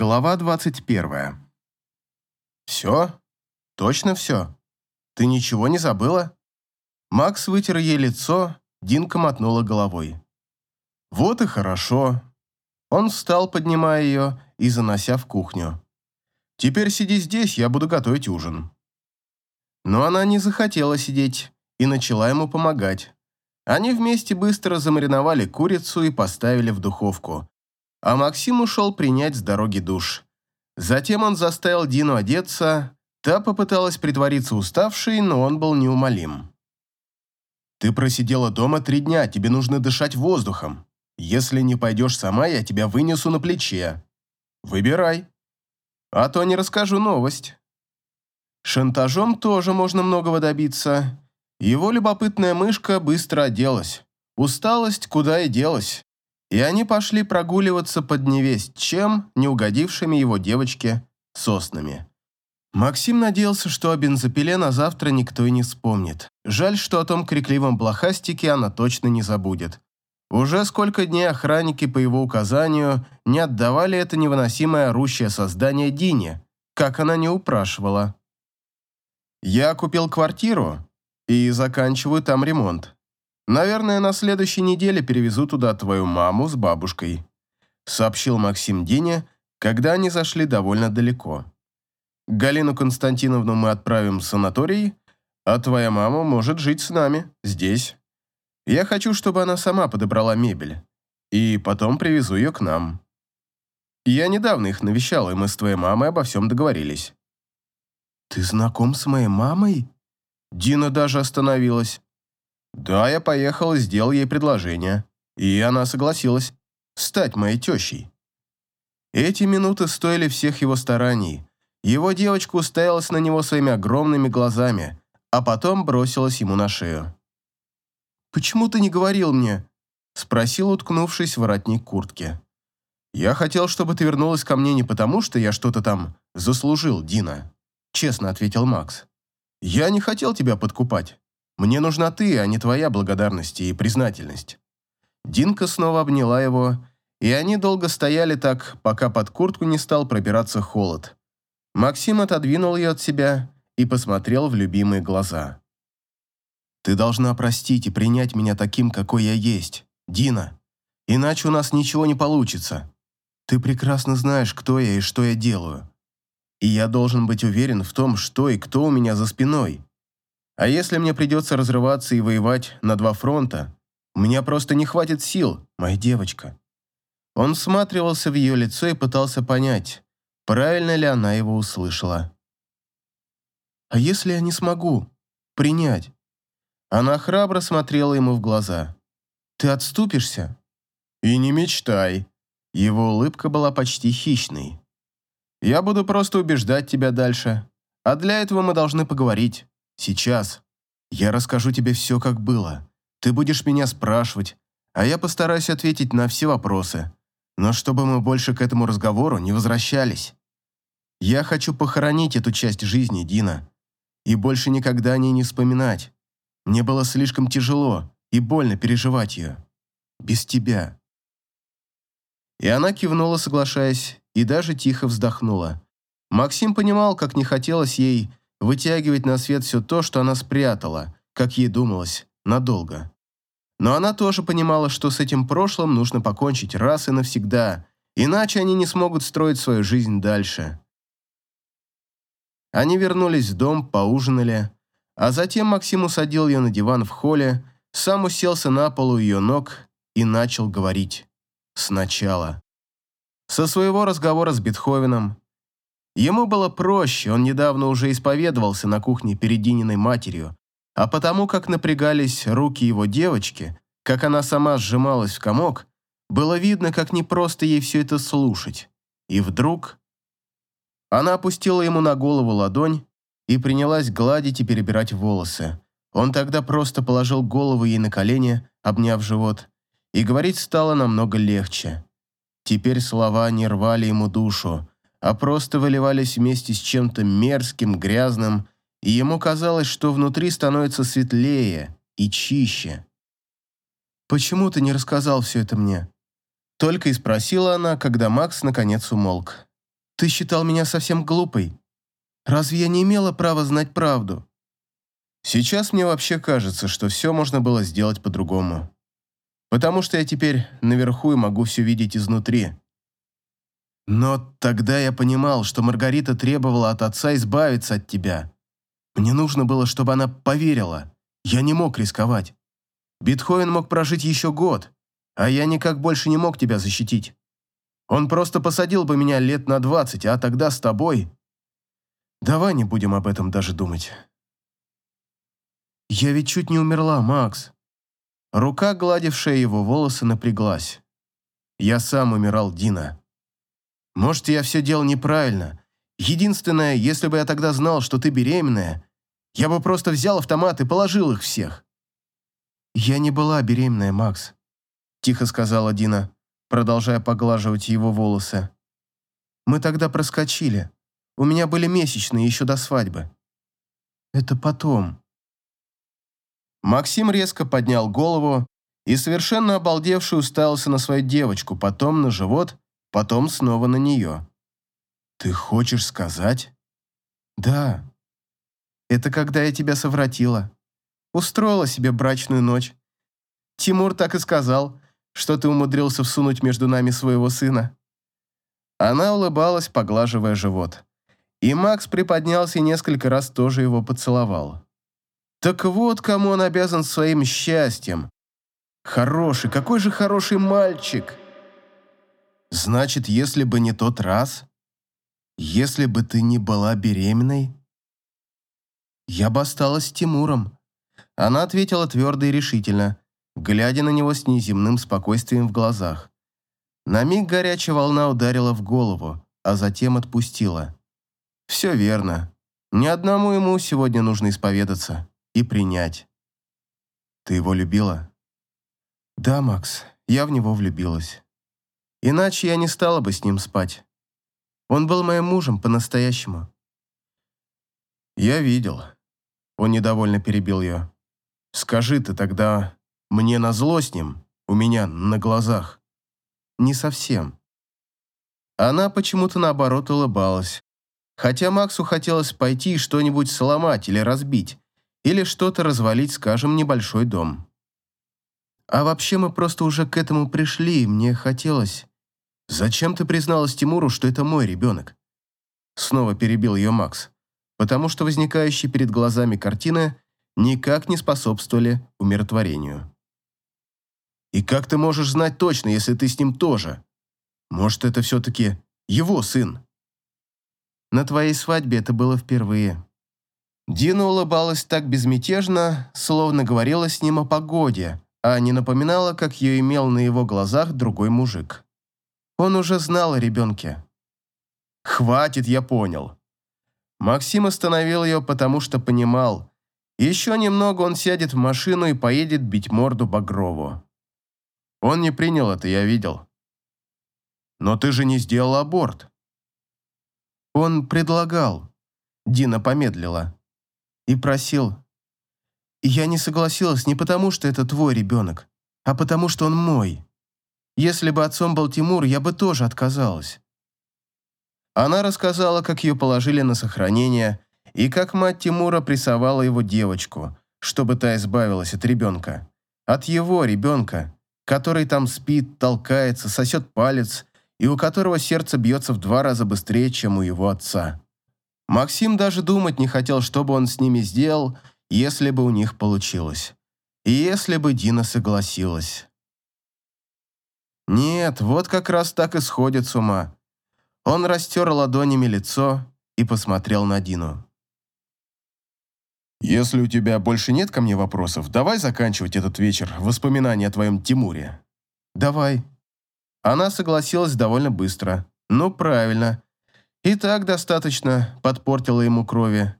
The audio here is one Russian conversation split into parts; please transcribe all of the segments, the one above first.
Глава 21. «Все? Точно все? Ты ничего не забыла?» Макс вытер ей лицо, Динка мотнула головой. «Вот и хорошо». Он встал, поднимая ее и занося в кухню. «Теперь сиди здесь, я буду готовить ужин». Но она не захотела сидеть и начала ему помогать. Они вместе быстро замариновали курицу и поставили в духовку, а Максим ушел принять с дороги душ. Затем он заставил Дину одеться, та попыталась притвориться уставшей, но он был неумолим. «Ты просидела дома три дня, тебе нужно дышать воздухом. Если не пойдешь сама, я тебя вынесу на плече. Выбирай. А то не расскажу новость». Шантажом тоже можно многого добиться. Его любопытная мышка быстро оделась. Усталость куда и делась и они пошли прогуливаться под невесть чем, не угодившими его девочке, соснами. Максим надеялся, что о бензопиле на завтра никто и не вспомнит. Жаль, что о том крикливом блохастике она точно не забудет. Уже сколько дней охранники по его указанию не отдавали это невыносимое орущее создание Дине, как она не упрашивала. «Я купил квартиру и заканчиваю там ремонт. Наверное, на следующей неделе перевезу туда твою маму с бабушкой», сообщил Максим Дине, когда они зашли довольно далеко. «Галину Константиновну мы отправим в санаторий, а твоя мама может жить с нами, здесь. Я хочу, чтобы она сама подобрала мебель, и потом привезу ее к нам. Я недавно их навещал, и мы с твоей мамой обо всем договорились». «Ты знаком с моей мамой?» Дина даже остановилась. Да, я поехал и сделал ей предложение, и она согласилась стать моей тещей. Эти минуты стоили всех его стараний. Его девочка уставилась на него своими огромными глазами, а потом бросилась ему на шею. «Почему ты не говорил мне?» – спросил, уткнувшись в воротник куртки. «Я хотел, чтобы ты вернулась ко мне не потому, что я что-то там заслужил, Дина», – честно ответил Макс. «Я не хотел тебя подкупать. Мне нужна ты, а не твоя благодарность и признательность». Динка снова обняла его, и они долго стояли так, пока под куртку не стал пробираться холод. Максим отодвинул ее от себя и посмотрел в любимые глаза. «Ты должна простить и принять меня таким, какой я есть, Дина. Иначе у нас ничего не получится. Ты прекрасно знаешь, кто я и что я делаю. И я должен быть уверен в том, что и кто у меня за спиной. А если мне придется разрываться и воевать на два фронта, у меня просто не хватит сил, моя девочка». Он всматривался в ее лицо и пытался понять, правильно ли она его услышала. «А если я не смогу принять?» Она храбро смотрела ему в глаза. «Ты отступишься?» «И не мечтай». Его улыбка была почти хищной. «Я буду просто убеждать тебя дальше, а для этого мы должны поговорить». Сейчас. Я расскажу тебе все, как было. Ты будешь меня спрашивать, а я постараюсь ответить на все вопросы. Но чтобы мы больше к этому разговору не возвращались. Я хочу похоронить эту часть жизни, Дина, и больше никогда о ней не вспоминать. Мне было слишком тяжело и больно переживать ее. Без тебя. И она кивнула, соглашаясь, и даже тихо вздохнула. Максим понимал, как не хотелось ей вытягивать на свет все то, что она спрятала, как ей думалось, надолго. Но она тоже понимала, что с этим прошлым нужно покончить раз и навсегда, иначе они не смогут строить свою жизнь дальше. Они вернулись в дом, поужинали, а затем Максим усадил ее на диван в холле, сам уселся на полу ее ног и начал говорить. Сначала. Со своего разговора с Бетховеном, Ему было проще, он недавно уже исповедовался на кухне перед Дининой матерью, а потому как напрягались руки его девочки, как она сама сжималась в комок, было видно, как непросто ей все это слушать. И вдруг... Она опустила ему на голову ладонь и принялась гладить и перебирать волосы. Он тогда просто положил голову ей на колени, обняв живот, и говорить стало намного легче. Теперь слова не рвали ему душу, а просто выливались вместе с чем-то мерзким, грязным, и ему казалось, что внутри становится светлее и чище. «Почему ты не рассказал все это мне?» Только и спросила она, когда Макс наконец умолк. Ты считал меня совсем глупой? Разве я не имела права знать правду? Сейчас мне вообще кажется, что все можно было сделать по-другому. Потому что я теперь наверху и могу все видеть изнутри. Но тогда я понимал, что Маргарита требовала от отца избавиться от тебя. Мне нужно было, чтобы она поверила. Я не мог рисковать. Бетховен мог прожить еще год, а я никак больше не мог тебя защитить. Он просто посадил бы меня лет на двадцать, а тогда с тобой... Давай не будем об этом даже думать. Я ведь чуть не умерла, Макс. Рука, гладившая его волосы, напряглась. Я сам умирал, Дина. Может, я все делал неправильно. Единственное, если бы я тогда знал, что ты беременная, я бы просто взял автомат и положил их всех. Я не была беременная, Макс, тихо сказала Дина, продолжая поглаживать его волосы. Мы тогда проскочили. У меня были месячные еще до свадьбы. Это потом. Максим резко поднял голову и совершенно обалдевший уставился на свою девочку, потом на живот, потом снова на нее. «Ты хочешь сказать?» «Да. Это когда я тебя совратила. Устроила себе брачную ночь. Тимур так и сказал, что ты умудрился всунуть между нами своего сына». Она улыбалась, поглаживая живот. И Макс приподнялся и несколько раз тоже его поцеловал. Так вот, кому он обязан своим счастьем. Хороший, какой же хороший мальчик. Значит, если бы не тот раз, если бы ты не была беременной, я бы осталась с Тимуром. Она ответила твердо и решительно, глядя на него с неземным спокойствием в глазах. На миг горячая волна ударила в голову, а затем отпустила. Все верно. Ни одному ему сегодня нужно исповедаться и принять. Ты его любила? Да, Макс, я в него влюбилась. Иначе я не стала бы с ним спать. Он был моим мужем по-настоящему. Я видел. Он недовольно перебил ее. Скажи ты тогда мне на зло с ним, у меня на глазах. Не совсем. Она почему-то наоборот улыбалась. Хотя Максу хотелось пойти и что-нибудь сломать или разбить, или что-то развалить, скажем, небольшой дом. А вообще мы просто уже к этому пришли, мне хотелось... Зачем ты призналась Тимуру, что это мой ребенок? Снова перебил ее Макс, потому что возникающие перед глазами картины никак не способствовали умиротворению. И как ты можешь знать точно, если ты с ним тоже? Может, это все-таки его сын? На твоей свадьбе это было впервые. Дина улыбалась так безмятежно, словно говорила с ним о погоде, а не напоминала, как ее имел на его глазах другой мужик. Он уже знал о ребенке. «Хватит, я понял». Максим остановил ее, потому что понимал, еще немного он сядет в машину и поедет бить морду Багрову. Он не принял это, я видел. «Но ты же не сделал аборт». «Он предлагал». Дина помедлила и просил. я не согласилась не потому, что это твой ребенок, а потому, что он мой. Если бы отцом был Тимур, я бы тоже отказалась. Она рассказала, как ее положили на сохранение, и как мать Тимура прессовала его девочку, чтобы та избавилась от ребенка. От его ребенка, который там спит, толкается, сосет палец, и у которого сердце бьется в два раза быстрее, чем у его отца. Максим даже думать не хотел, что бы он с ними сделал, если бы у них получилось. И если бы Дина согласилась. Нет, вот как раз так и сходит с ума. Он растер ладонями лицо и посмотрел на Дину. «Если у тебя больше нет ко мне вопросов, давай заканчивать этот вечер воспоминания о твоем Тимуре». «Давай». Она согласилась довольно быстро. «Ну, правильно. И так достаточно подпортила ему крови.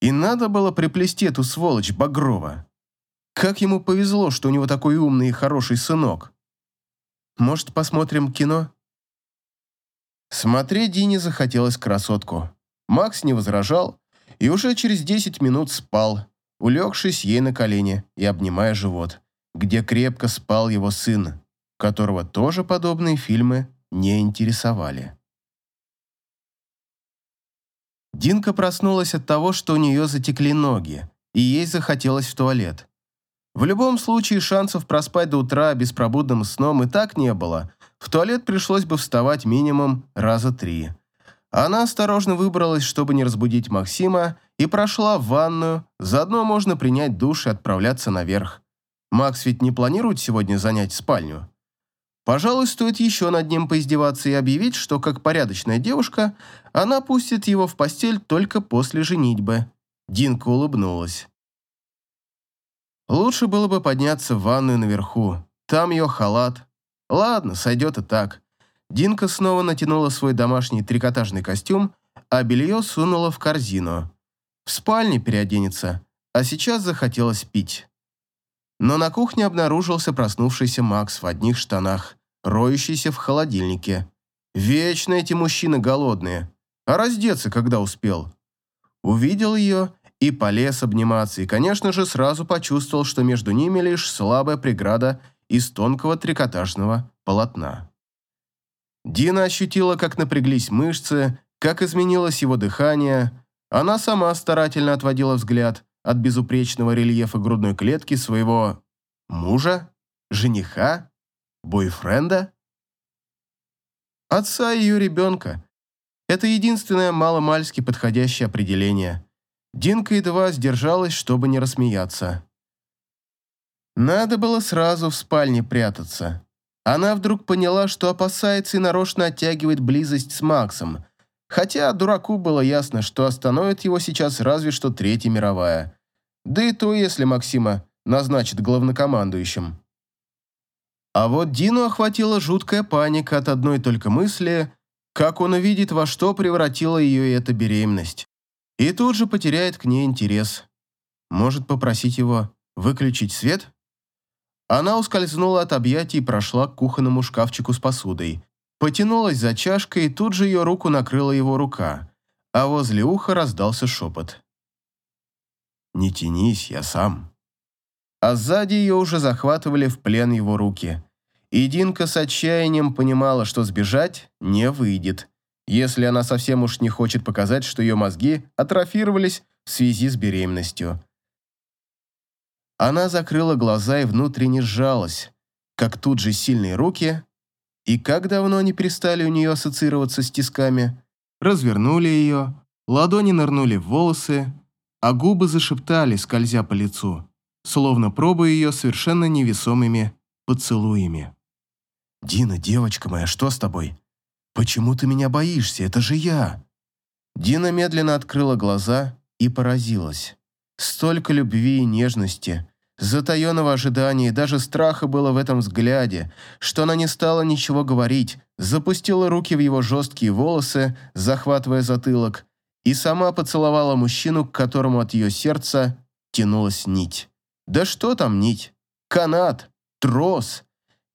И надо было приплести эту сволочь Багрова. Как ему повезло, что у него такой умный и хороший сынок. Может, посмотрим кино? Смотреть Дине захотелось красотку. Макс не возражал и уже через 10 минут спал, улегшись ей на колени и обнимая живот, где крепко спал его сын, которого тоже подобные фильмы не интересовали. Динка проснулась от того, что у нее затекли ноги, и ей захотелось в туалет. В любом случае шансов проспать до утра беспробудным сном и так не было. В туалет пришлось бы вставать минимум раза три. Она осторожно выбралась, чтобы не разбудить Максима, и прошла в ванную, заодно можно принять душ и отправляться наверх. Макс ведь не планирует сегодня занять спальню. Пожалуй, стоит еще над ним поиздеваться и объявить, что, как порядочная девушка, она пустит его в постель только после женитьбы. Динка улыбнулась. Лучше было бы подняться в ванную наверху. Там ее халат. Ладно, сойдет и так. Динка снова натянула свой домашний трикотажный костюм, а белье сунула в корзину. В спальне переоденется, а сейчас захотелось пить. Но на кухне обнаружился проснувшийся Макс в одних штанах, роющийся в холодильнике. Вечно эти мужчины голодные. А раздеться когда успел? Увидел ее и полез обниматься, и, конечно же, сразу почувствовал, что между ними лишь слабая преграда из тонкого трикотажного полотна. Дина ощутила, как напряглись мышцы, как изменилось его дыхание. Она сама старательно отводила взгляд от безупречного рельефа грудной клетки своего мужа, жениха, бойфренда, отца ее ребенка. Это единственное маломальски подходящее определение. Динка едва сдержалась, чтобы не рассмеяться. Надо было сразу в спальне прятаться. Она вдруг поняла, что опасается и нарочно оттягивает близость с Максом, хотя дураку было ясно, что остановит его сейчас разве что Третья мировая. Да и то, если Максима назначит главнокомандующим. А вот Дину охватила жуткая паника от одной только мысли, как он увидит, во что превратила ее эта беременность и тут же потеряет к ней интерес. Может попросить его выключить свет? Она ускользнула от объятий и прошла к кухонному шкафчику с посудой. Потянулась за чашкой, и тут же ее руку накрыла его рука, а возле уха раздался шепот. «Не тянись, я сам». А сзади ее уже захватывали в плен его руки. И Динка с отчаянием понимала, что сбежать не выйдет если она совсем уж не хочет показать, что ее мозги атрофировались в связи с беременностью. Она закрыла глаза и внутренне сжалась, как тут же сильные руки, и как давно они перестали у нее ассоциироваться с тисками, развернули ее, ладони нырнули в волосы, а губы зашептали, скользя по лицу, словно пробуя ее совершенно невесомыми поцелуями. «Дина, девочка моя, что с тобой?» «Почему ты меня боишься? Это же я!» Дина медленно открыла глаза и поразилась. Столько любви и нежности, затаенного ожидания и даже страха было в этом взгляде, что она не стала ничего говорить, запустила руки в его жесткие волосы, захватывая затылок, и сама поцеловала мужчину, к которому от ее сердца тянулась нить. Да что там нить? Канат, трос,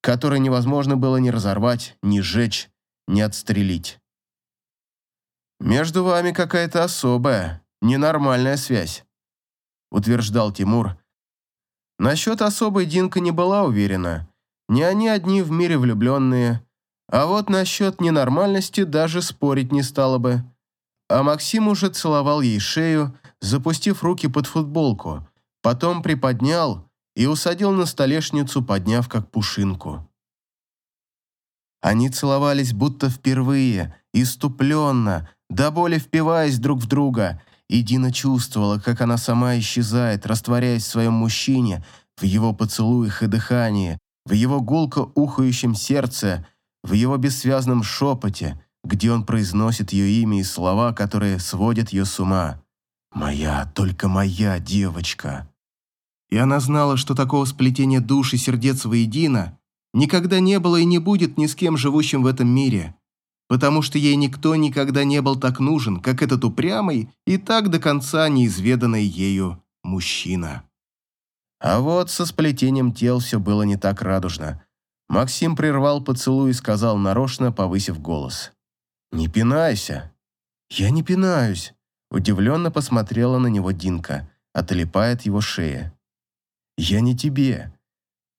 который невозможно было ни разорвать, ни сжечь, не отстрелить. «Между вами какая-то особая, ненормальная связь», утверждал Тимур. Насчет особой Динка не была уверена. Не они одни в мире влюбленные. А вот насчет ненормальности даже спорить не стала бы. А Максим уже целовал ей шею, запустив руки под футболку, потом приподнял и усадил на столешницу, подняв как пушинку. Они целовались будто впервые, иступленно, до боли впиваясь друг в друга, и Дина чувствовала, как она сама исчезает, растворяясь в своем мужчине, в его поцелуях и дыхании, в его гулко ухающем сердце, в его бессвязном шепоте, где он произносит ее имя и слова, которые сводят ее с ума. «Моя, только моя девочка». И она знала, что такого сплетения душ и сердец воедино никогда не было и не будет ни с кем живущим в этом мире, потому что ей никто никогда не был так нужен, как этот упрямый и так до конца неизведанный ею мужчина. А вот со сплетением тел все было не так радужно. Максим прервал поцелуй и сказал нарочно, повысив голос. «Не пинайся». «Я не пинаюсь», – удивленно посмотрела на него Динка, отлипает его шея. «Я не тебе.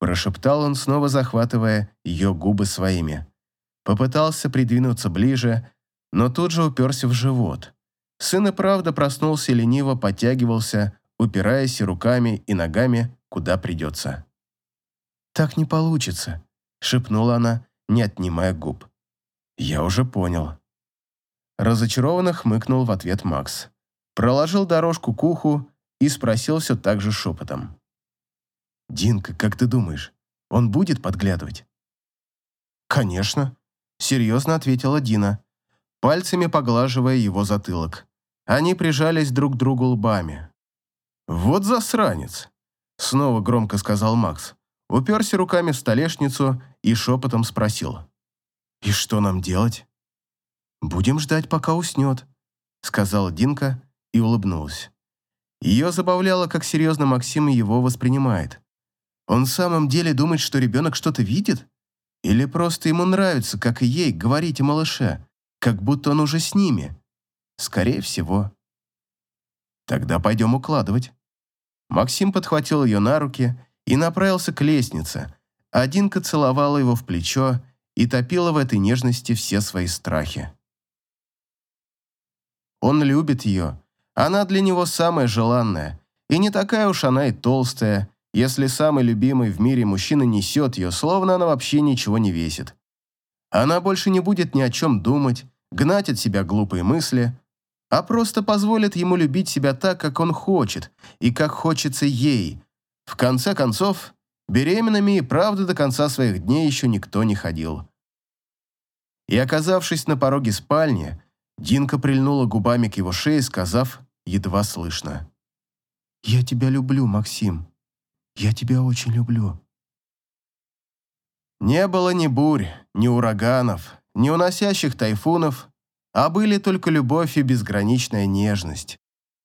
Прошептал он, снова захватывая ее губы своими. Попытался придвинуться ближе, но тут же уперся в живот. Сын и правда проснулся и лениво подтягивался, упираясь руками и ногами, куда придется. «Так не получится», — шепнула она, не отнимая губ. «Я уже понял». Разочарованно хмыкнул в ответ Макс. Проложил дорожку к уху и спросил все так же шепотом. «Динка, как ты думаешь, он будет подглядывать?» «Конечно», — серьезно ответила Дина, пальцами поглаживая его затылок. Они прижались друг к другу лбами. «Вот засранец!» — снова громко сказал Макс. Уперся руками в столешницу и шепотом спросил. «И что нам делать?» «Будем ждать, пока уснет», — сказала Динка и улыбнулась. Ее забавляло, как серьезно Максим его воспринимает. Он в самом деле думает, что ребенок что-то видит? Или просто ему нравится, как и ей, говорить о малыше, как будто он уже с ними? Скорее всего. Тогда пойдем укладывать. Максим подхватил ее на руки и направился к лестнице, а Динка целовала его в плечо и топила в этой нежности все свои страхи. Он любит ее, она для него самая желанная, и не такая уж она и толстая, если самый любимый в мире мужчина несет ее, словно она вообще ничего не весит. Она больше не будет ни о чем думать, гнать от себя глупые мысли, а просто позволит ему любить себя так, как он хочет, и как хочется ей. В конце концов, беременными и правда до конца своих дней еще никто не ходил. И оказавшись на пороге спальни, Динка прильнула губами к его шее, сказав едва слышно. «Я тебя люблю, Максим. Я тебя очень люблю». Не было ни бурь, ни ураганов, ни уносящих тайфунов, а были только любовь и безграничная нежность.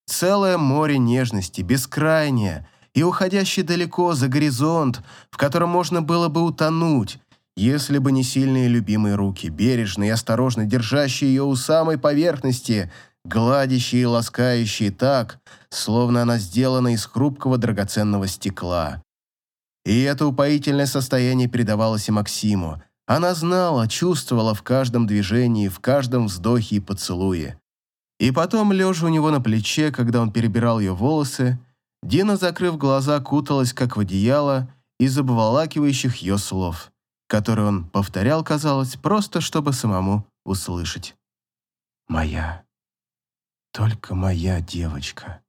Целое море нежности, бескрайнее и уходящее далеко за горизонт, в котором можно было бы утонуть, если бы не сильные любимые руки, бережные и осторожно держащие ее у самой поверхности, гладящие и ласкающие так, словно она сделана из хрупкого драгоценного стекла. И это упоительное состояние передавалось и Максиму, она знала, чувствовала в каждом движении, в каждом вздохе и поцелуе. И потом, лежа у него на плече, когда он перебирал ее волосы, Дина, закрыв глаза, куталась, как в одеяло, из обволакивающих ее слов, которые он повторял, казалось, просто чтобы самому услышать. «Моя, только моя девочка».